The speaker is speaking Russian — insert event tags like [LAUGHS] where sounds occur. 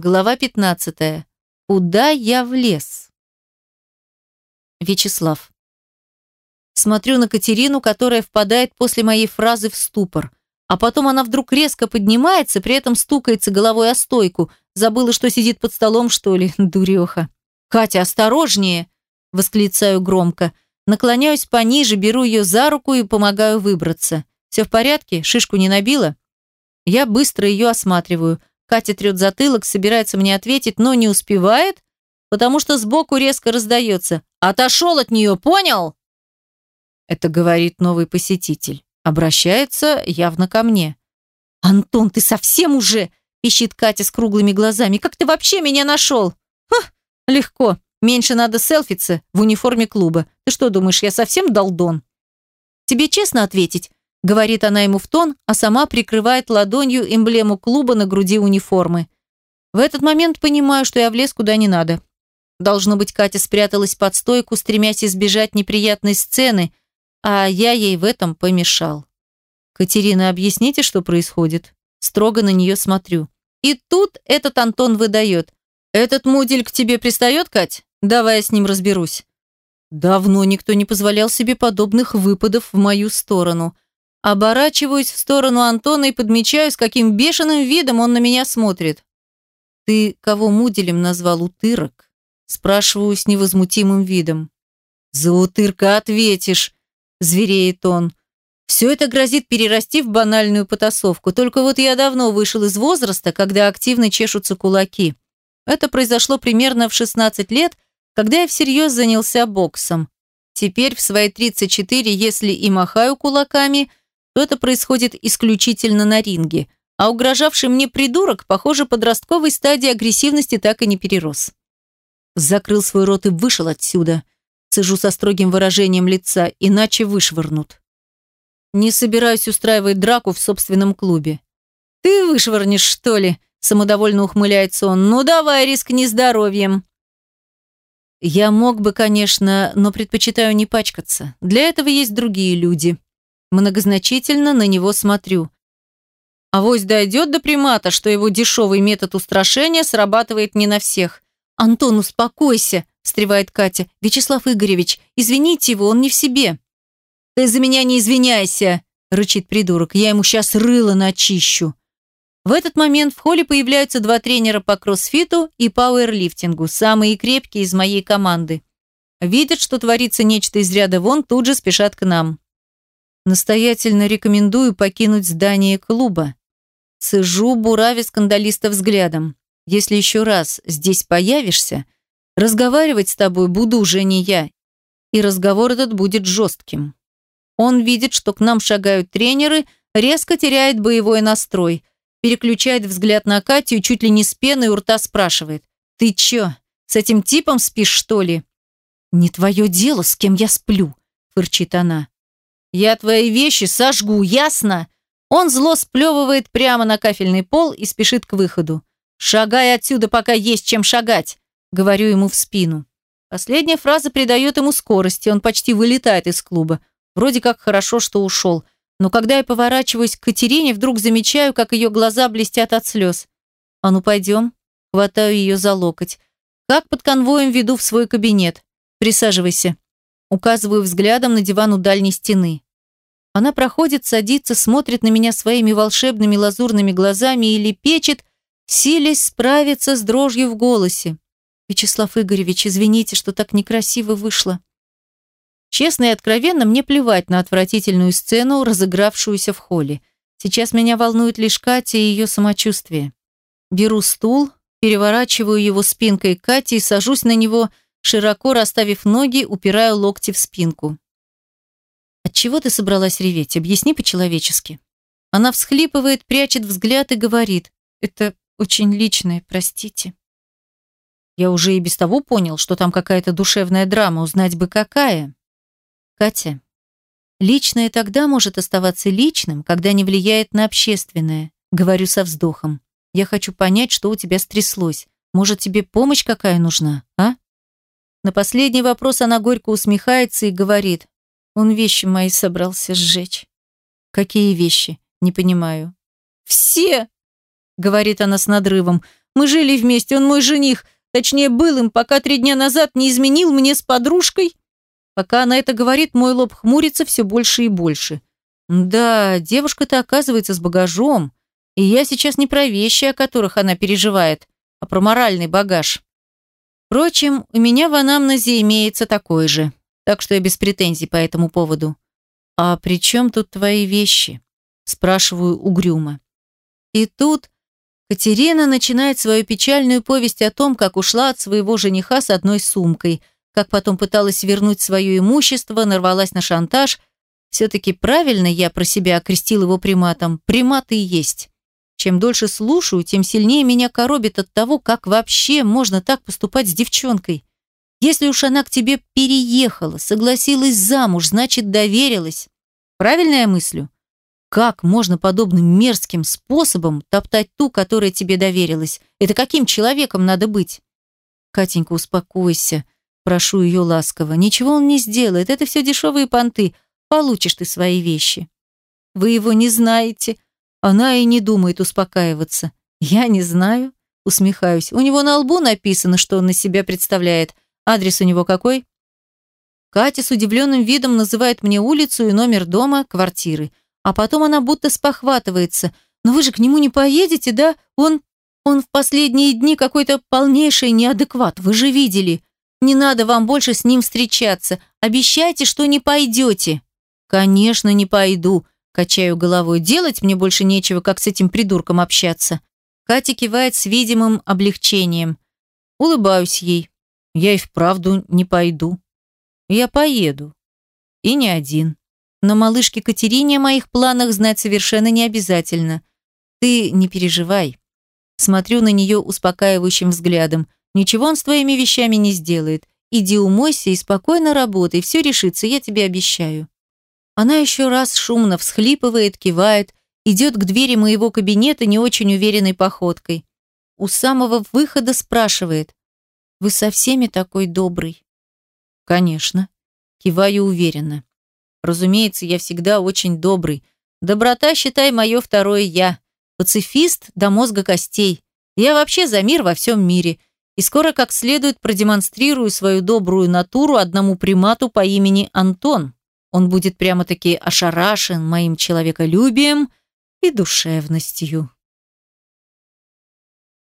Глава 15. Куда я влез? Вячеслав. Смотрю на Катерину, которая впадает после моей фразы в ступор. А потом она вдруг резко поднимается, при этом стукается головой о стойку. Забыла, что сидит под столом, что ли, [LAUGHS] дуреха. «Катя, осторожнее!» – восклицаю громко. Наклоняюсь пониже, беру ее за руку и помогаю выбраться. «Все в порядке? Шишку не набила?» Я быстро ее осматриваю. Катя трет затылок, собирается мне ответить, но не успевает, потому что сбоку резко раздается. «Отошел от нее, понял?» Это говорит новый посетитель. Обращается явно ко мне. «Антон, ты совсем уже?» – пищит Катя с круглыми глазами. «Как ты вообще меня нашел?» «Ха, легко. Меньше надо селфиться в униформе клуба. Ты что думаешь, я совсем долдон?» «Тебе честно ответить?» Говорит она ему в тон, а сама прикрывает ладонью эмблему клуба на груди униформы. В этот момент понимаю, что я влез куда не надо. Должно быть, Катя спряталась под стойку, стремясь избежать неприятной сцены, а я ей в этом помешал. «Катерина, объясните, что происходит?» Строго на нее смотрю. И тут этот Антон выдает. «Этот мудель к тебе пристает, Кать? Давай я с ним разберусь». Давно никто не позволял себе подобных выпадов в мою сторону – Оборачиваюсь в сторону Антона и подмечаю, с каким бешеным видом он на меня смотрит. «Ты кого муделем назвал утырок?» Спрашиваю с невозмутимым видом. «За утырка ответишь!» – звереет он. Все это грозит перерасти в банальную потасовку. Только вот я давно вышел из возраста, когда активно чешутся кулаки. Это произошло примерно в 16 лет, когда я всерьез занялся боксом. Теперь в свои 34, если и махаю кулаками, то это происходит исключительно на ринге, а угрожавший мне придурок, похоже, подростковой стадии агрессивности так и не перерос. Закрыл свой рот и вышел отсюда. Сижу со строгим выражением лица, иначе вышвырнут. Не собираюсь устраивать драку в собственном клубе. «Ты вышвырнешь, что ли?» Самодовольно ухмыляется он. «Ну давай, рискни здоровьем». Я мог бы, конечно, но предпочитаю не пачкаться. Для этого есть другие люди. Многозначительно на него смотрю. Авось дойдет до примата, что его дешевый метод устрашения срабатывает не на всех. «Антон, успокойся!» – встревает Катя. «Вячеслав Игоревич, извините его, он не в себе». «Ты за меня не извиняйся!» – рычит придурок. «Я ему сейчас рыло начищу». В этот момент в холле появляются два тренера по кроссфиту и пауэрлифтингу, самые крепкие из моей команды. Видят, что творится нечто из ряда вон, тут же спешат к нам. Настоятельно рекомендую покинуть здание клуба. Сижу, буравя скандалиста взглядом. Если еще раз здесь появишься, разговаривать с тобой буду уже не я. И разговор этот будет жестким. Он видит, что к нам шагают тренеры, резко теряет боевой настрой, переключает взгляд на Катю чуть ли не с пеной у рта спрашивает. «Ты чё, с этим типом спишь, что ли?» «Не твое дело, с кем я сплю», – фырчит она. Я твои вещи сожгу, ясно? Он зло сплевывает прямо на кафельный пол и спешит к выходу. «Шагай отсюда, пока есть чем шагать», — говорю ему в спину. Последняя фраза придает ему скорости, он почти вылетает из клуба. Вроде как хорошо, что ушел. Но когда я поворачиваюсь к Катерине, вдруг замечаю, как ее глаза блестят от слез. «А ну, пойдем». Хватаю ее за локоть. Как под конвоем веду в свой кабинет. «Присаживайся». Указываю взглядом на диван у дальней стены. Она проходит, садится, смотрит на меня своими волшебными лазурными глазами и лепечет, силясь справиться с дрожью в голосе. «Вячеслав Игоревич, извините, что так некрасиво вышло». Честно и откровенно, мне плевать на отвратительную сцену, разыгравшуюся в холле. Сейчас меня волнует лишь Катя и ее самочувствие. Беру стул, переворачиваю его спинкой Кати и сажусь на него, широко расставив ноги, упираю локти в спинку. От чего ты собралась реветь? Объясни по-человечески. Она всхлипывает, прячет взгляд и говорит: "Это очень личное, простите". Я уже и без того понял, что там какая-то душевная драма, узнать бы какая. Катя, личное тогда может оставаться личным, когда не влияет на общественное, говорю со вздохом. Я хочу понять, что у тебя стряслось. Может, тебе помощь какая нужна, а? На последний вопрос она горько усмехается и говорит: "Он вещи мои собрался сжечь". Какие вещи? Не понимаю. Все. говорит она с надрывом. «Мы жили вместе, он мой жених. Точнее, был им, пока три дня назад не изменил мне с подружкой». Пока она это говорит, мой лоб хмурится все больше и больше. Да, девушка-то оказывается с багажом. И я сейчас не про вещи, о которых она переживает, а про моральный багаж. Впрочем, у меня в анамнезе имеется такой же, так что я без претензий по этому поводу. «А при чем тут твои вещи?» – спрашиваю угрюмо. И тут Катерина начинает свою печальную повесть о том, как ушла от своего жениха с одной сумкой, как потом пыталась вернуть свое имущество, нарвалась на шантаж. Все-таки правильно я про себя окрестил его приматом. Приматы есть. Чем дольше слушаю, тем сильнее меня коробит от того, как вообще можно так поступать с девчонкой. Если уж она к тебе переехала, согласилась замуж, значит, доверилась. Правильно я мыслю? Как можно подобным мерзким способом топтать ту, которая тебе доверилась? Это каким человеком надо быть? Катенька, успокойся. Прошу ее ласково. Ничего он не сделает. Это все дешевые понты. Получишь ты свои вещи. Вы его не знаете. Она и не думает успокаиваться. Я не знаю. Усмехаюсь. У него на лбу написано, что он на себя представляет. Адрес у него какой? Катя с удивленным видом называет мне улицу и номер дома, квартиры. А потом она будто спохватывается. «Но вы же к нему не поедете, да? Он... он в последние дни какой-то полнейший неадекват, вы же видели. Не надо вам больше с ним встречаться. Обещайте, что не пойдете». «Конечно, не пойду», – качаю головой. «Делать мне больше нечего, как с этим придурком общаться». Катя кивает с видимым облегчением. Улыбаюсь ей. «Я и вправду не пойду». «Я поеду. И не один». Но малышке Катерине о моих планах знать совершенно не обязательно. Ты не переживай. Смотрю на нее успокаивающим взглядом. Ничего он с твоими вещами не сделает. Иди умойся и спокойно работай, все решится, я тебе обещаю. Она еще раз шумно всхлипывает, кивает, идет к двери моего кабинета не очень уверенной походкой. У самого выхода спрашивает. «Вы со всеми такой добрый?» «Конечно». Киваю уверенно. Разумеется, я всегда очень добрый. Доброта, считай, мое второе «я». Пацифист до мозга костей. Я вообще за мир во всем мире. И скоро как следует продемонстрирую свою добрую натуру одному примату по имени Антон. Он будет прямо-таки ошарашен моим человеколюбием и душевностью.